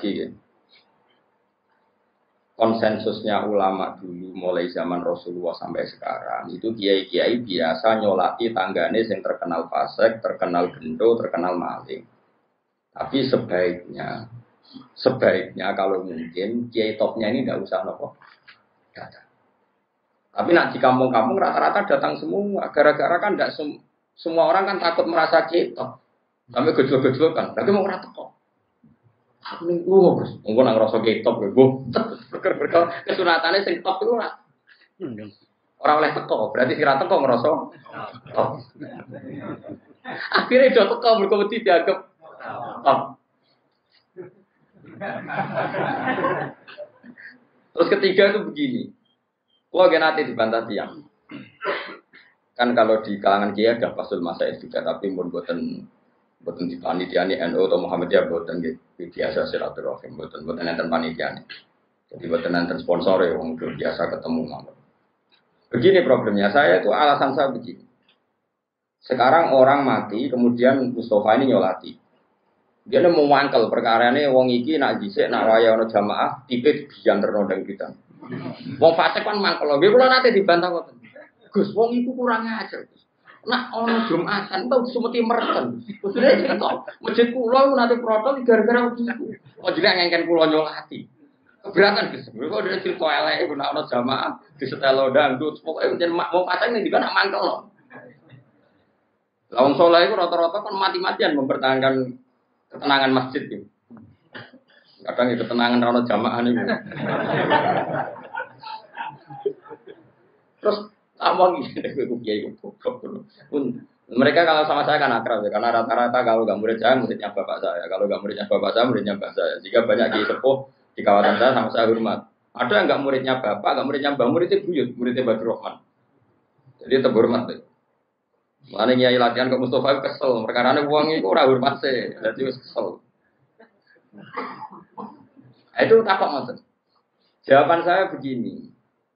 lagi ya. Konsensusnya ulama dulu mulai zaman Rasulullah sampai sekarang itu kiai-kiai biasa nyolati tanggane yang terkenal fasik, terkenal gendo, terkenal maling. Tapi sebaiknya sebaiknya kalau mungkin kiai topnya ini tidak usah nopo. Tapi nak di kampung-kampung rata-rata datang semua. Gara-gara kan tidak sem semua orang kan takut merasa kiai top. Sampai gejol-gejol kan. Tapi mau rata kok. Aku nih gue Gus. Mungkin nang rasa top gue. Berkor kesunatannya sing top itu ora. Orang oleh teko, berarti si rata kok ngerasa top. Akhirnya jatuh teko berkompetisi dianggap top. Terus ketiga itu begini. Kalau gak nanti dibantah tiang. Kan kalau di kalangan kiai ada pasul masa juga, tapi pun buatan buatan di panitia ini NU atau Muhammadiyah buatan biasa silaturahim, buatan enten panitia ini. Jadi buatan enten sponsor ya, untuk biasa ketemu malam. Begini problemnya, saya itu alasan saya begini. Sekarang orang mati, kemudian Mustafa ini nyolati. Dia mau mangkel perkara ini, wong iki nak jisik, nak waya ono jamaah, tipe bijan ternodang kita. Wong fasik kan mangkel, kalau nanti dibantah kok. Gus, wong iku kurang ajar. Nak ono Jumatan tau semeti mereken. Maksudnya cerita, masjid kula nanti protol gara-gara begitu. Oh jadi ngengken kula nyolati. Keberatan Gus. Kok udah cerita elek iku nak ono jamaah di setelo dangdut. Pokoke jeneng mau pasang nih juga nak mangkel loh. Lawang soleh itu rata-rata kan mati-matian mempertahankan ketenangan masjid itu. Kadang itu ketenangan rano jamaah nih. Terus Among kiai mereka kalau sama saya kan akrab ya, karena rata-rata kalau nggak murid saya muridnya bapak saya, kalau nggak muridnya bapak saya muridnya bapak saya. Jika banyak kiai sepuh di kawasan saya sama saya hormat. Ada yang nggak muridnya bapak, nggak muridnya mbak, muridnya buyut, muridnya Badr Rahman. Jadi terhormat deh. Mana nyai latihan ke Mustafa kesel, perkara ini uang itu orang hormat sih, jadi kesel. Itu takut maksud. Jawaban saya begini,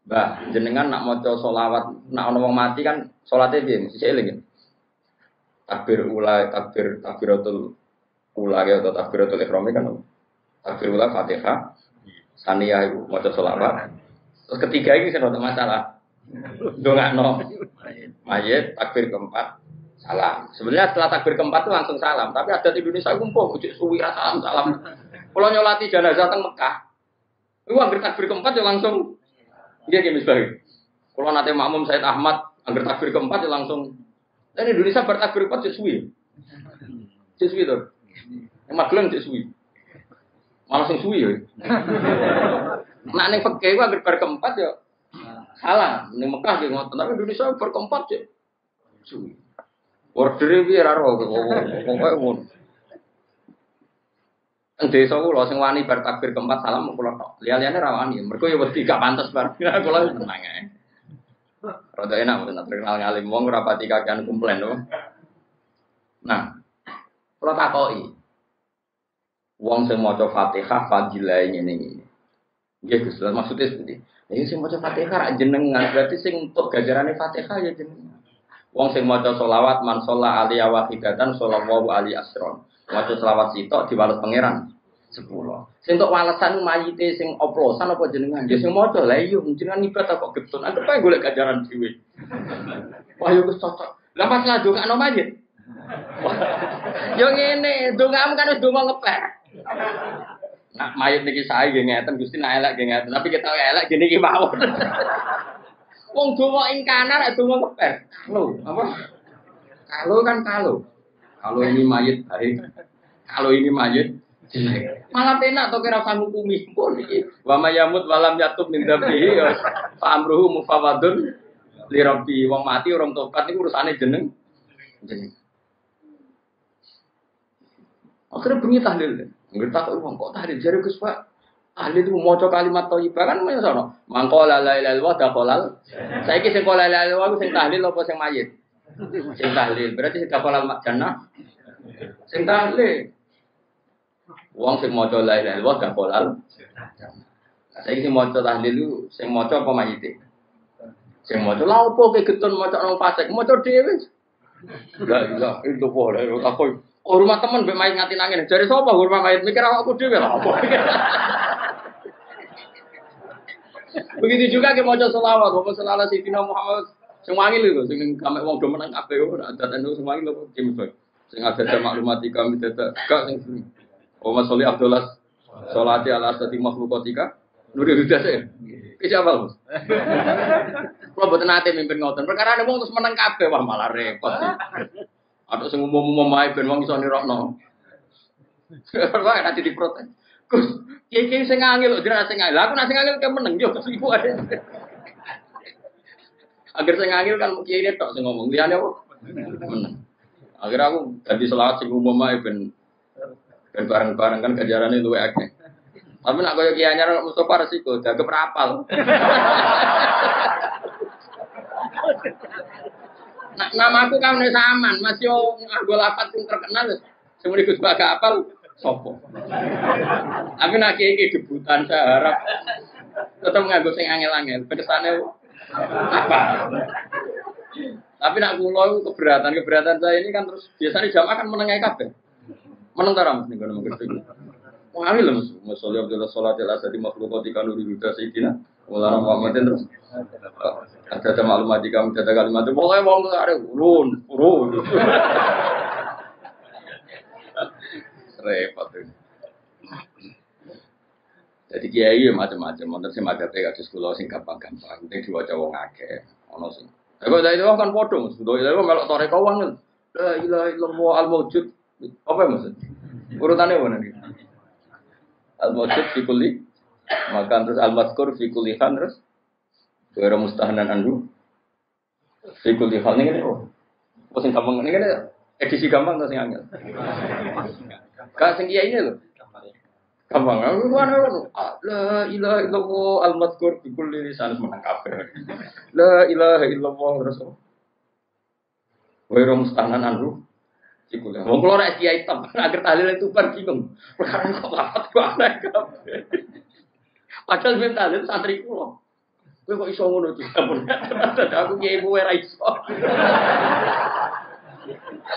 Bah, jenengan nak maca solawat, nak ono mati kan salate piye? Mesti eling ya. Takbir ula, takbir takbiratul ula ya atau takbiratul ihram kan. Takbir ula Fatihah. Saniyah ibu maca solawat. Terus ketiga ini saya masalah. no mayit takbir keempat salam. Sebenarnya setelah takbir keempat itu langsung salam, tapi ada di Indonesia kumpul ujuk suwi salam salam. Kalau nyolati jenazah teng Mekah, itu hampir takbir keempat ya langsung Iya kayak misalnya. Kalau nanti makmum Said Ahmad agar takbir keempat ya langsung. Dan Indonesia bertakbir keempat sesuai. Sesuai tuh. Yang Magelang sesuai. Malah sing suwi ya. Nah ning fakih agar bar keempat ya salah. Ning Mekah ya ngoten, tapi Indonesia bar keempat ya suwi. Order piye ra ro pokoke ngono. Ing desa kula sing wani bar takbir keempat salam kula tok. Liya-liyane ra wani. Mergo ya wedi gak pantes bar. Kula tenang ae. Rada enak mboten terkenal ngalim wong ora pati kakean komplain to. Nah, kula takoki. Wong sing maca Fatihah fadilah ngene iki. Nggih Gus, maksudnya seperti ini sing maca Fatihah ra jenengan, berarti sing untuk gajarane Fatihah ya jenengan. Wong sing maca selawat man sholla alaihi sallallahu alaihi asron. Waca selawat sitok diwales pangeran sepuluh. Sing untuk walesan mayite sing oplosan apa jenengan? Dia sing maca lah iya jenengan ibadah kok getun. Anggap ae golek gajaran dhewe. Wah yo wis cocok. Lah pas lah ndongakno mayit. Yo ngene, ndongakmu kan wis ndonga ngepek. Nak mayit niki sae nggih ngeten Gusti nak tapi kita elek gini mawon. Wong donga ing kanan nek donga ngepek. Apa? Kalau kan kalau. Kalau ini mayit baik, kalau ini mayit Malah enak to kira sanggup kumi pun iki. Wa mayamut walam yatub min dzambihi ya fa amruhu mufawadun li rabbi. Wong mati orang tobat niku urusane jeneng jeneng. Akhirnya bunyi tahlil. Nggak tahu uang kok tahlil jari Gus Pak. Tahlil itu mau kalimat thayyibah kan mana sono. Mangko la la ilaha illallah dakolal. Saiki sing la ilaha illallah sing tahlil apa sing mayit? Sing tahlil. Berarti sing dakolal jannah Sing tahlil. Wong sing maca la ilaha illallah gak kolal. Saiki sing maca tahlil itu sing maca apa mayite? Sing maca lha opo ke getun maca nang fasik, maca dhewe. Lah iya, itu boleh aku Oh rumah temen mbek mayit ngati nangin. Jare sapa rumah mayit mikir awakku dhewe lho apa. Begitu juga ke maca selawat, bapak selawat Sayyidina Muhammad sing wangi lho sing kamek wong do menang kabeh ora ada tenu sing wangi lho kim sing ada maklumat kami tetep gak sing Oh Mas Soli Abdullah Salati ala asati makhlukatika Nuri Huda saya Ki siapa Mas? Kalau buat nanti mimpin ngoten Perkara ada wong terus menang kabeh Wah malah repot Ada sing umum-umum ae ben wong iso nirokno. Wah nanti diprotes. Gus, kiai sing ngangil lho, sing ngangil. Aku nak sing ngangil ke meneng yo ibu Agar sing ngangil kan kiai ini tok sing ngomong. Liyane apa? Akhirnya aku ganti selawat sing umum ae ben ben bareng-bareng kan gajarane luwe akeh. Tapi nak koyo kiai anyar Mustofa resiko, dagep rapal. Nah, nama aku kan saman, Mas yo nganggo lapat sing terkenal. Semua ikut baga apal sopo. Tapi nak kiai debutan saya harap tetap nganggo sing angel-angel. Pedesane apa? Tapi nak kulo keberatan keberatan saya ini kan terus biasanya jamaah kan menengai kabeh. Meneng taram ning kono mesti. Wah, lho Mas. Masallah Abdullah salat ila sadi makhluqati kanu ributa sayyidina. Wala Muhammadin terus. Ada ada maklumat jika ada kalimat itu, pokoknya mau nggak ada urun, urun. Repot tuh. Jadi kiai ya macam-macam, sih macam tega kasus kulo sing gampang-gampang, penting diwaca wong akeh, ono sing. Tapi dari itu kan podo, sudah itu melok tore kawan kan. La ilaha illallah al mawjud. Apa ya maksud? Urutannya mana nih? Al mawjud fi kulli maka terus al mazkur fi kulli khan terus Wira mustahanan andu. Fi kulli khan ini oh. Oh sing gampang ini kan edisi gampang atau sing angel? Kak sing iya ini loh. Gampang. Aku mana kan? La ilaha illallah al mazkur fi kulli lisan menang kabeh. La ilaha illallah terus. Wira mustahanan andu. Cikule. Wong kula nek kiai hitam, agar tahlil itu bar bingung. Perkara kok kok aneh kabeh. Padahal ben tahlil santri kula. Kowe kok iso ngono iki? Aku kiai kowe ora iso.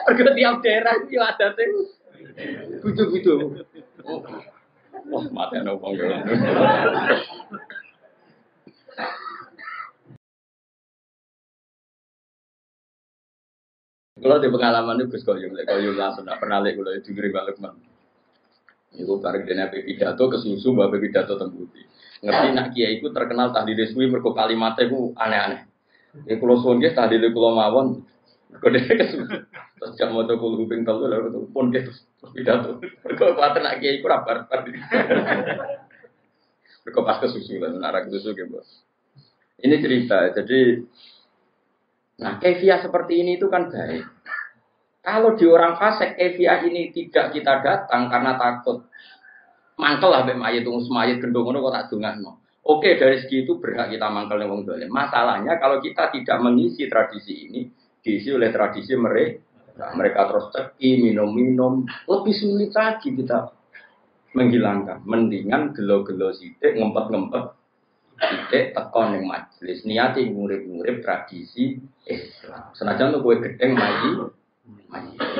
Mergo tiap daerah iki adate budu-budu. Wah, mati ana wong. Kalau di pengalaman itu Gus Koyum, Koyum langsung tidak pernah lihat kalau itu ngeri balik. Ibu karek dene pidato kesusu mbak pidato tembuti. Ngerti nak kiai itu terkenal tahdid resmi mergo kalimatnya itu aneh-aneh. Ya kalau nggih tahdid kula mawon. Dene kesusu. Terus jam mau kul kuping telu lha pun terus pidato. Mergo kuwatir nak kiai ku ra barbar. Mergo pas kesusu lan arak kesusu ge, Bos. Ini cerita. Jadi Nah, kefiah seperti ini itu kan baik. Kalau di orang fasik, kefiah ini tidak kita datang karena takut. Mangkel lah mayit tunggu semayit gendong kok tak no. Oke dari segi itu berhak kita mangkel wong dolim. Masalahnya kalau kita tidak mengisi tradisi ini, diisi oleh tradisi mereka. Nah, mereka terus ceki, minum-minum, lebih sulit lagi kita menghilangkan. Mendingan gelo-gelo sidik, ngempet-ngempet Tidak tekon yang majelis niati ngurip-ngurip tradisi Islam. Senajan tuh kue gedeng maji,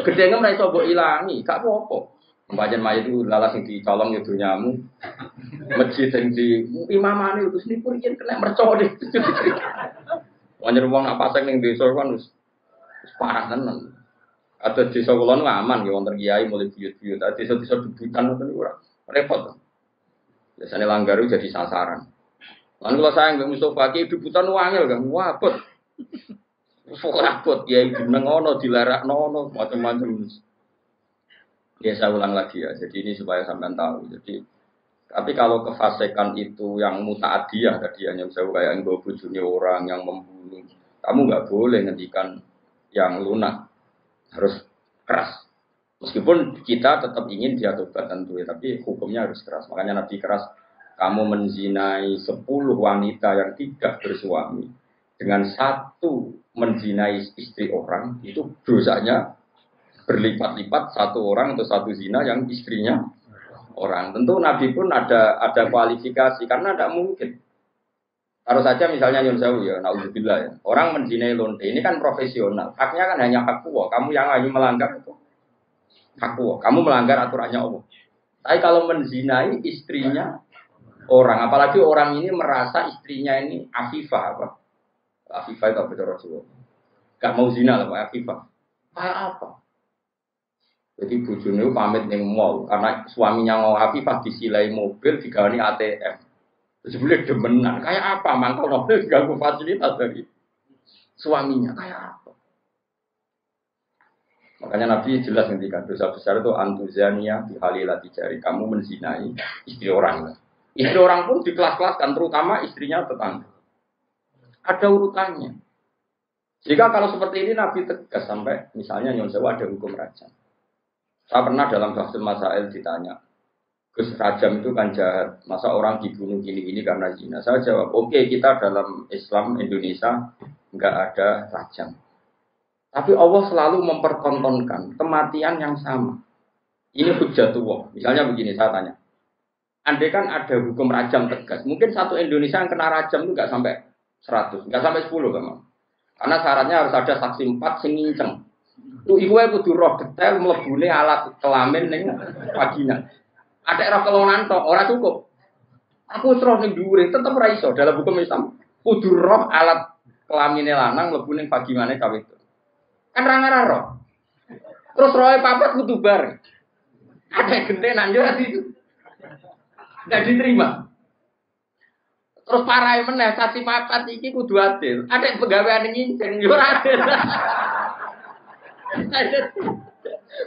gedengnya mereka coba ilangi, gak apa-apa. Pembagian mayat itu lalas yang dicolong ya nyamu, masjid yang di imamane itu sini pun ingin kena mercon deh. Wajar uang apa sih nih desa kan parah tenan. Atau desa kulon aman ya wonten kiai mulai buyut-buyut. Desa-desa debutan itu ora repot. Biasanya langgar jadi sasaran. Lalu kalau saya nggak Mustafa Ki debutan wangil kan, wabot. Wabot ya ibu nengono dilarak nono macam-macam. Ya saya ulang lagi ya. Jadi ini supaya sampean tahu. Jadi tapi kalau kefasikan itu yang mutaadiyah tadi yang saya kayak yang bujurnya orang yang membunuh, kamu nggak boleh ngendikan yang lunak, harus keras. Meskipun kita tetap ingin dia tobat tentu ya, tapi hukumnya harus keras. Makanya Nabi keras, kamu menzinai sepuluh wanita yang tidak bersuami dengan satu menzinai istri orang itu dosanya berlipat-lipat satu orang atau satu zina yang istrinya orang. Tentu Nabi pun ada ada kualifikasi karena tidak mungkin. Taruh saja misalnya Yun Sewu ya, Nauzubillah ya. Orang menzinai lonte ini kan profesional. Haknya kan hanya hak kuwa. Kamu yang hanya melanggar itu. Aku, kamu melanggar aturannya Allah. Tapi kalau menzinai istrinya orang, apalagi orang ini merasa istrinya ini afifah apa? Afifah itu apa Rasulullah? Gak mau zina lah Pak Afifah. Kayak apa? Jadi bujune pamit ning mall karena suaminya mau Afifah disilai mobil digawani ATM. Boleh demenan. Kayak apa? Mangkal mobil ganggu fasilitas dari suaminya. Kayak apa? Makanya Nabi jelas ngendikan dosa besar itu antuzania di halilati jari kamu menzinai istri orang. Istri orang pun di kelas-kelas kan terutama istrinya tetangga. Ada urutannya. Jika kalau seperti ini Nabi tegas sampai misalnya Nyon ada hukum rajam. Saya pernah dalam bahasa Masail ditanya, Gus rajam itu kan jahat, masa orang dibunuh gini-gini karena zina? Saya jawab, oke okay, kita dalam Islam Indonesia nggak ada rajam. Tapi Allah selalu mempertontonkan kematian yang sama. Ini hujatullah. Misalnya begini, saya tanya. Andai kan ada hukum rajam tegas, mungkin satu Indonesia yang kena rajam itu nggak sampai 100, nggak sampai 10 kan? Karena syaratnya harus ada saksi empat sing nginceng. Itu iku kudu roh detail mlebune alat kelamin ning vagina. Ada roh kelonan tok, ora cukup. Aku terus ning dhuwure tetep dalam hukum Islam. Kudu roh alat kelamine lanang mlebu ning vaginane cawe itu. Kan ra ngarah roh. Terus rohe papat kudu bar. Ada gentenan yo itu. Enggak diterima. Terus parai meneh saksi papat iki kudu adil. Ada pegawai nginceng yo adil.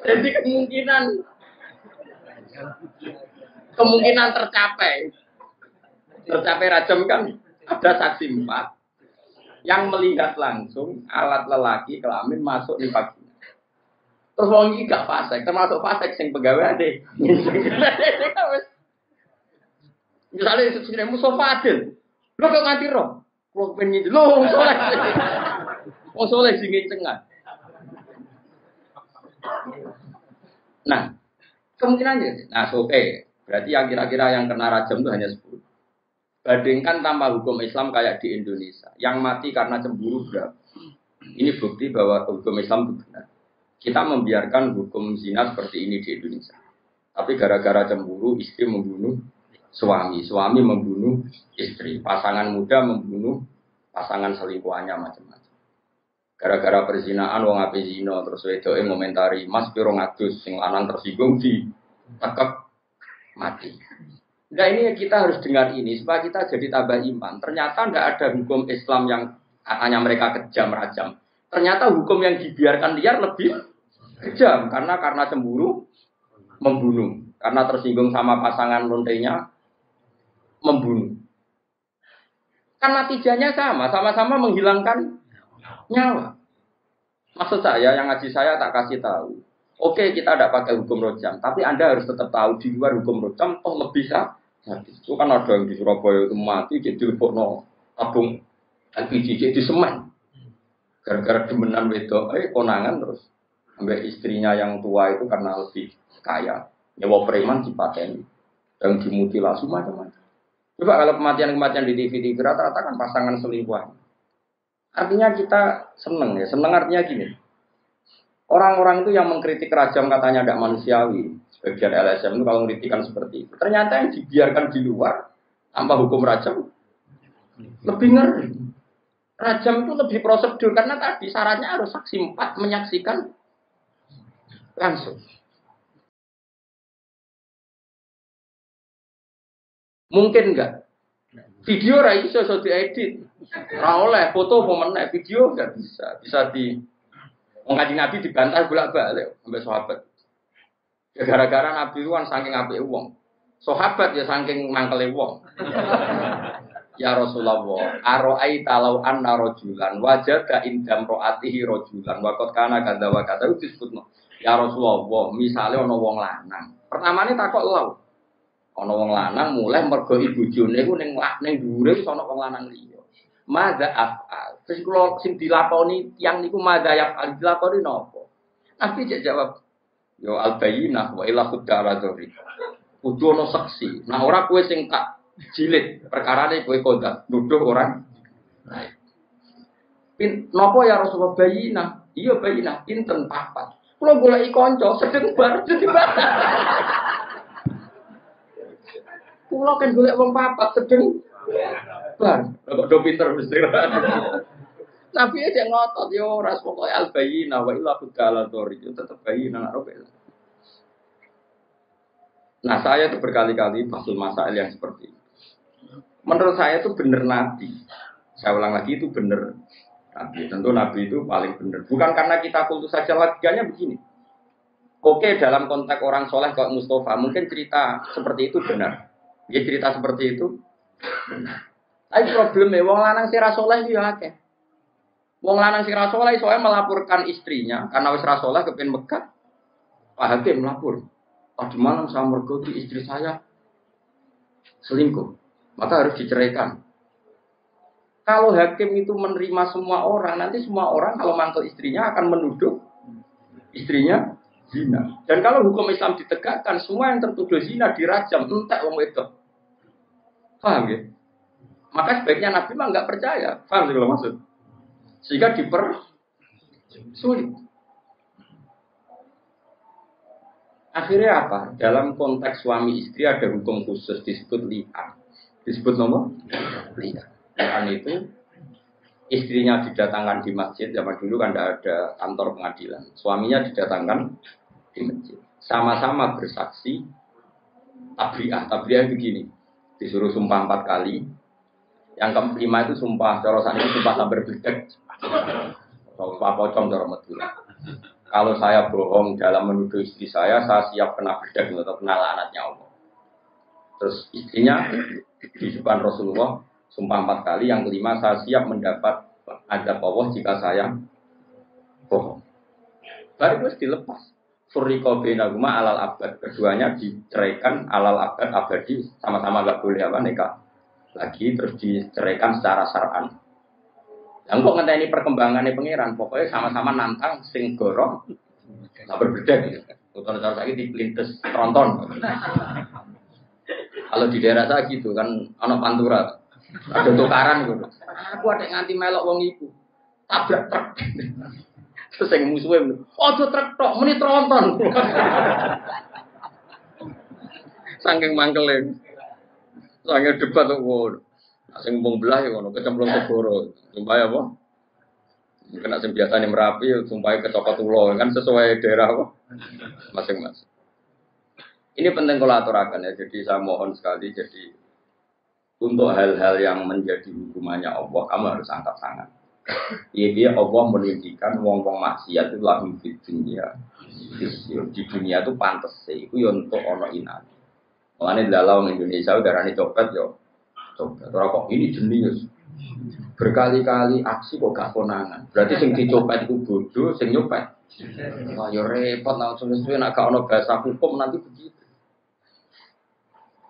Jadi kemungkinan kemungkinan tercapai tercapai rajam kan ada saksi empat yang melihat langsung alat lelaki kelamin masuk di vagina. Terus wong iki gak fasek, termasuk fasek sing pegawai ade. Misalnya itu sini Mustafa Adil, lo kok nganti roh, lo pengen lo soleh, oh soleh sing cengat. Nah, kemungkinannya, nah oke, okay. berarti yang kira-kira yang kena rajam itu hanya 10. Bandingkan tanpa hukum Islam kayak di Indonesia, yang mati karena cemburu berapa? Ini bukti bahwa hukum Islam itu benar. Kita membiarkan hukum zina seperti ini di Indonesia. Tapi gara-gara cemburu, istri membunuh suami, suami membunuh istri, pasangan muda membunuh pasangan selingkuhannya macam-macam. Gara-gara perzinaan wong ape zina terus wedoke ngomentari Mas piro ngadus sing lanang tersinggung di tekep mati. Nah ini kita harus dengar ini supaya kita jadi tambah iman. Ternyata tidak ada hukum Islam yang katanya mereka kejam rajam. Ternyata hukum yang dibiarkan liar lebih kejam karena karena cemburu membunuh, karena tersinggung sama pasangan lontenya membunuh. Kan natijahnya sama, sama-sama menghilangkan nyawa. Maksud saya, yang ngaji saya tak kasih tahu. Oke, kita tidak pakai hukum rojam, tapi Anda harus tetap tahu di luar hukum rojam, toh lebih sah. Itu kan ada yang di Surabaya itu mati, jadi lebok no tabung LPG, jadi semen. Gara-gara demenan wedok, eh konangan terus. Sampai istrinya yang tua itu karena lebih kaya. Nyawa preman dipateni. Yang dimutilasi macam-macam. Coba kalau kematian-kematian di TV-TV rata-rata kan pasangan selingkuhan. Artinya kita seneng ya, seneng artinya gini. Orang-orang itu yang mengkritik rajam katanya tidak manusiawi. Sebagian LSM itu kalau mengkritikan seperti itu. Ternyata yang dibiarkan di luar tanpa hukum rajam lebih ngeri. Rajam itu lebih prosedur karena tadi syaratnya harus saksi empat menyaksikan langsung. Mungkin enggak? Video ra iso iso diedit. Ora oleh foto apa meneh, video enggak bisa. Bisa di Wong Nabi dibantah bolak-balik sampai sahabat. Ya gara-gara Nabi kan saking apike wong. Sahabat ya saking mangkele wong. ya Rasulullah, aro'ai talau anna rojulan wajada indam ro'atihi rojulan wakot kana kata wa kata itu disebut ya Rasulullah, misalnya ono wong lanang. Ini takut lau, Ana wong lanang mulai mergo ibu jone iku ning ning dhuwure wis ana wong lanang liya. Madza afal. Terus kula sing dilakoni tiyang niku madza ya dilakoni napa? Nabi jek jawab, yo al bayyinah wa ila khudara dzuri. Kudu ana saksi. Nah ora kowe sing tak jilid perkarane kowe kondak nuduh orang. Pin napa ya Rasulullah bayyinah? Iya bayyinah pinten papat. Kulo golek kanca sedeng bar dadi batal. Kulo kan golek wong papat sedeng bar. Kok do pinter mesti. Nabi aja ngotot yo ras pokoke al bayyina wa illa hudala tori tetep bayyina nak robe. Nah saya itu berkali-kali pasul masalah yang seperti itu. Menurut saya itu benar Nabi. Saya ulang lagi itu benar Nabi. Tentu Nabi itu paling benar. Bukan karena kita kultus saja logikanya begini. Oke dalam konteks orang soleh kok Mustafa mungkin cerita seperti itu benar. Ya cerita seperti itu. Tapi problemnya wong lanang si soleh itu ya akeh. Wong lanang si soleh soalnya melaporkan istrinya karena wis rasoleh kepen Mekah. Pak Hakim melapor. Tadi malam saya mergoti istri saya selingkuh. Maka harus diceraikan. Kalau hakim itu menerima semua orang, nanti semua orang kalau mantel istrinya akan menuduh istrinya zina. Dan kalau hukum Islam ditegakkan, semua yang tertuduh zina dirajam, entek wong itu. Paham ya? Maka sebaiknya Nabi mah nggak percaya. Paham sih kalau maksud? Sehingga diper sulit. Akhirnya apa? Dalam konteks suami istri ada hukum khusus disebut li'an. Disebut nomor li'an. Li'an itu istrinya didatangkan di masjid zaman dulu kan tidak ada kantor pengadilan. Suaminya didatangkan di masjid. Sama-sama bersaksi tabriah. Tabriah begini. Disuruh sumpah empat kali. Yang kelima itu sumpah, corosan itu sumpah sampai berbeda. Sumpah pocong cara Madura. Kalau saya bohong dalam menuduh istri saya, saya siap kena bedak atau kena lanatnya Allah. Terus istrinya di depan Rasulullah sumpah empat kali. Yang kelima saya siap mendapat ada Allah jika saya bohong. Baru terus dilepas. Suriko binaguma alal abad. Keduanya diceraikan alal abad abadi. Sama-sama gak boleh apa nikah. Lagi terus diceraikan secara saran. Yang kok ini perkembangannya pangeran. Pokoknya sama-sama nantang sing gorong. Gak berbeda gitu. Utara cara saya di pelintes tronton. Kalau di daerah saya gitu kan, anak pantura. Ada tukaran gitu. Aku ada nganti melok wong ibu. Tabrak. Terus musuhnya, oh tuh truk tok, meni tronton. Saking mangkelnya. Saking debat tuh, wow. Sing mbong belah ya ngono, kecemplung segoro. Sumpah apa? Kena sing biasane Merapi, sumpah kecopot ulo kan sesuai daerah apa? Masing-masing. Ini penting kalau ya, jadi saya mohon sekali, jadi untuk hal-hal yang menjadi hukumannya Allah, kamu harus angkat tangan. Iya dia Allah menunjukkan wong-wong maksiat itu lahum di dunia. Di dunia itu pantas sih, itu ya untuk ono inan. Mengenai dalam Indonesia udah rani copet yo, copet. Orang kok ini jenius. Berkali-kali aksi kok gak konangan. Berarti sing dicopet itu bodoh, sing nyopet. Wah, yo repot langsung sesuai nak gak ono bahasa hukum nanti begitu.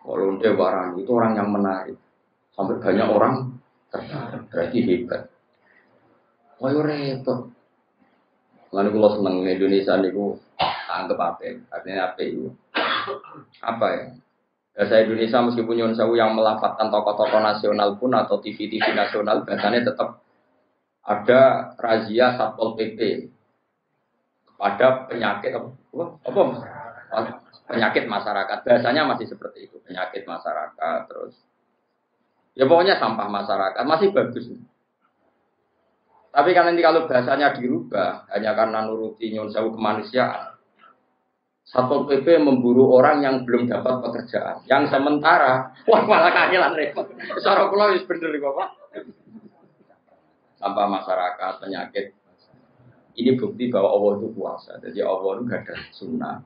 Kalau Dewaran itu orang yang menarik. Sampai banyak orang tertarik. Berarti hebat. Wah, repot. Lalu kalau seneng Indonesia niku anggap apa? Artinya apa itu? Apa ya? Bahasa Indonesia meskipun nyun sewu yang melafatkan tokoh-tokoh nasional pun atau TV-TV nasional biasanya tetap ada razia satpol pp kepada penyakit apa? apa? penyakit masyarakat. Biasanya masih seperti itu, penyakit masyarakat terus. Ya pokoknya sampah masyarakat masih bagus. Tapi kan nanti kalau bahasanya dirubah hanya karena nuruti sewu kemanusiaan. Satpol PP memburu orang yang belum dapat pekerjaan. Yang sementara, wah malah kangelan repot. Pulau bener Bapak. Sampah masyarakat, penyakit. Ini bukti bahwa Allah itu kuasa. Jadi Allah itu gak ada sunnah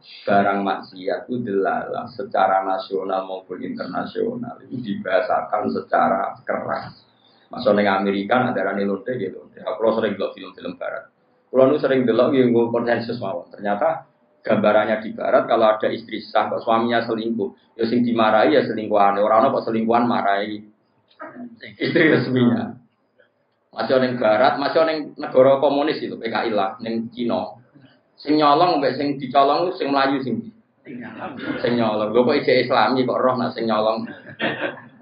barang maksiat itu dilalah secara nasional maupun internasional itu dibahasakan secara keras. Masuk di Amerika ada rani lonte. Ya, kalau sering lihat film-film barat. Kalau nu sering delok yang gue konsensus mau. Ternyata gambarannya di barat kalau ada istri sah, kok suaminya selingkuh, ya sing dimarahi ya selingkuhan. Orang kok selingkuhan marahi istri resminya. Masih orang barat, masih orang negara komunis itu PKI lah, neng Cina. Sing nyolong mbek sing dicolong sing melayu sing sing nyolong. Lho kok ijek Islami kok roh nak nyolong.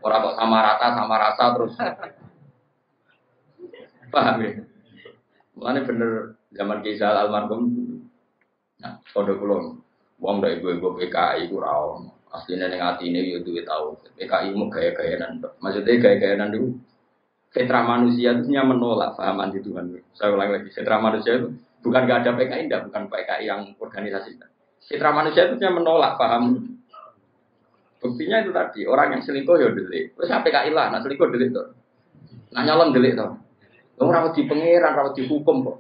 Ora kok sama rata sama rasa terus. Paham ya? Mulane bener zaman Rizal almarhum Nah, kode kulon, uang dari gue gue PKI rawon. Aslinya neng hati ini yo duit tahu. PKI mau gaya gaya nanti. Maksudnya gaya gaya nanti. Fitrah manusia itu menolak paham anti Tuhan. Saya ulang lagi, fitrah manusia itu bukan gak ada PKI, enggak, bukan PKI yang organisasi. Fitrah manusia itu menolak paham. Buktinya itu tadi, orang yang selingkuh ya delik. Terus PKI lah, nah selingkuh delik tuh. Nah nyalon delik tuh. Orang di pangeran, rawat di hukum kok.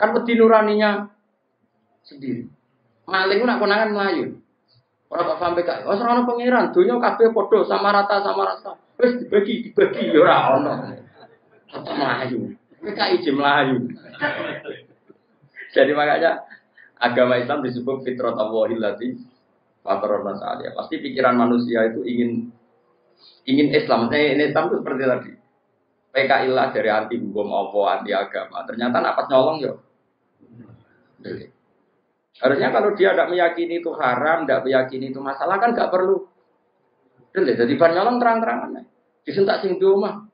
Kan peti nuraninya sendiri. Maling nak konangan melayu. Orang kok sampai kak, oh seorang pangeran, dunia kafe podo sama rata sama rata. Terus dibagi dibagi ya ora ono. Melayu. Mereka izin melayu. Jadi makanya agama Islam disebut fitrah Allahillati fatarona salia. Pasti pikiran manusia itu ingin ingin Islam. Ini Islam itu seperti tadi. PKI lah dari anti hukum apa, anti agama. Ternyata napas nyolong yo. Harusnya kalau dia tidak meyakini itu haram, tidak meyakini itu masalah kan nggak perlu. Dan jadi bar nyolong terang-terangan. Disentak sing di rumah.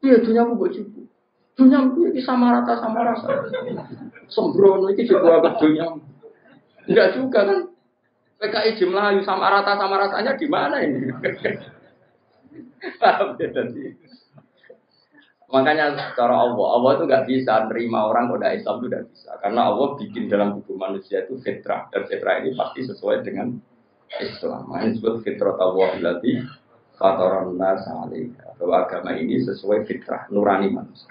Iya dunia aku buat cukup. Dunia ini sama rata sama rasa. Sembrono itu juga agak dunia. Enggak juga kan. PKI jumlah sama rata sama rasanya di mana ini? Paham ya Makanya cara Allah, Allah itu nggak bisa nerima orang kode Islam itu tidak bisa. Karena Allah bikin dalam tubuh manusia itu fitrah. Dan fitrah ini pasti sesuai dengan Islam. Ini disebut fitrah Allah berarti fatoran nas Bahwa agama ini sesuai fitrah nurani manusia.